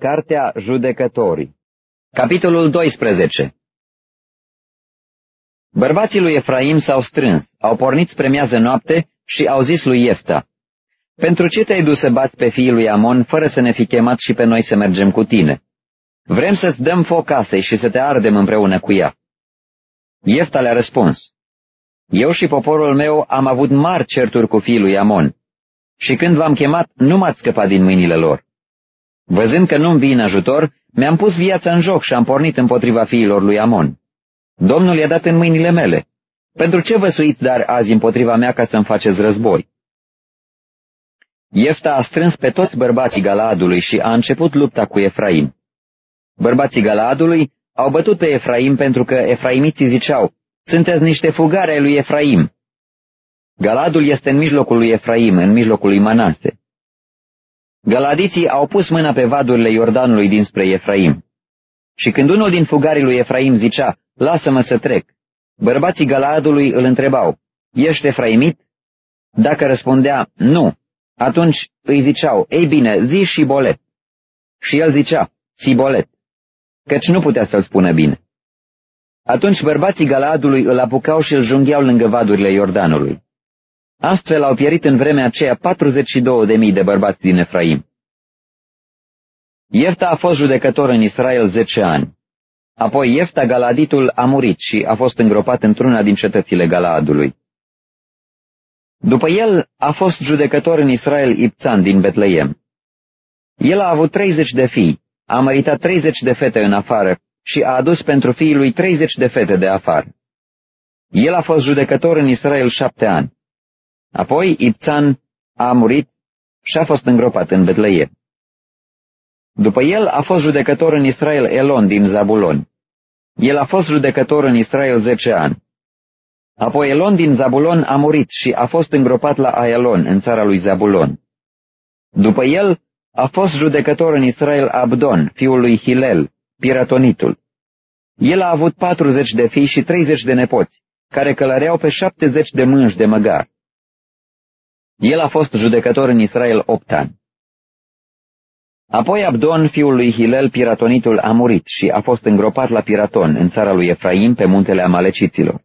Cartea Judecătorii Capitolul 12 Bărbații lui Efraim s-au strâns, au pornit spre miază noapte și au zis lui Iefta, Pentru ce te-ai dus să bați pe fiul lui Amon fără să ne fi chemat și pe noi să mergem cu tine? Vrem să-ți dăm foc casei și să te ardem împreună cu ea. Iefta le-a răspuns, Eu și poporul meu am avut mari certuri cu fiul lui Amon și când v-am chemat nu m-ați scăpat din mâinile lor. Văzând că nu-mi vin ajutor, mi-am pus viața în joc și am pornit împotriva fiilor lui Amon. Domnul i-a dat în mâinile mele. Pentru ce vă suiți dar azi împotriva mea ca să-mi faceți război? Iefta a strâns pe toți bărbații Galaadului și a început lupta cu Efraim. Bărbații Galaadului au bătut pe Efraim pentru că efraimiții ziceau, sunteți niște fugare ai lui Efraim. Galadul este în mijlocul lui Efraim, în mijlocul lui Manase. Galadiții au pus mâna pe vadurile Iordanului dinspre Efraim. Și când unul din fugarii lui Efraim zicea, lasă-mă să trec, bărbații Galaadului îl întrebau, ești Efraimit? Dacă răspundea, nu, atunci îi ziceau, ei bine, zi și bolet. Și el zicea, bolet, căci nu putea să-l spună bine. Atunci bărbații Galaadului îl apucau și îl jungheau lângă vadurile Iordanului. Astfel au pierit în vremea aceea 42.000 de bărbați din Efraim. Iefta a fost judecător în Israel zece ani. Apoi Iefta Galaditul a murit și a fost îngropat într-una din cetățile Galaadului. După el a fost judecător în Israel Ipțan din Betleem. El a avut 30 de fii, a măritat 30 de fete în afară și a adus pentru fiii lui 30 de fete de afară. El a fost judecător în Israel șapte ani. Apoi Ipțan a murit și a fost îngropat în Betleem. După el a fost judecător în Israel Elon din Zabulon. El a fost judecător în Israel zece ani. Apoi Elon din Zabulon a murit și a fost îngropat la Aelon, în țara lui Zabulon. După el a fost judecător în Israel Abdon, fiul lui Hilel, piratonitul. El a avut patruzeci de fii și treizeci de nepoți, care călăreau pe șaptezeci de mânși de măgar. El a fost judecător în Israel opt ani. Apoi Abdon, fiul lui Hilel, piratonitul, a murit și a fost îngropat la Piraton, în țara lui Efraim, pe muntele Amaleciților.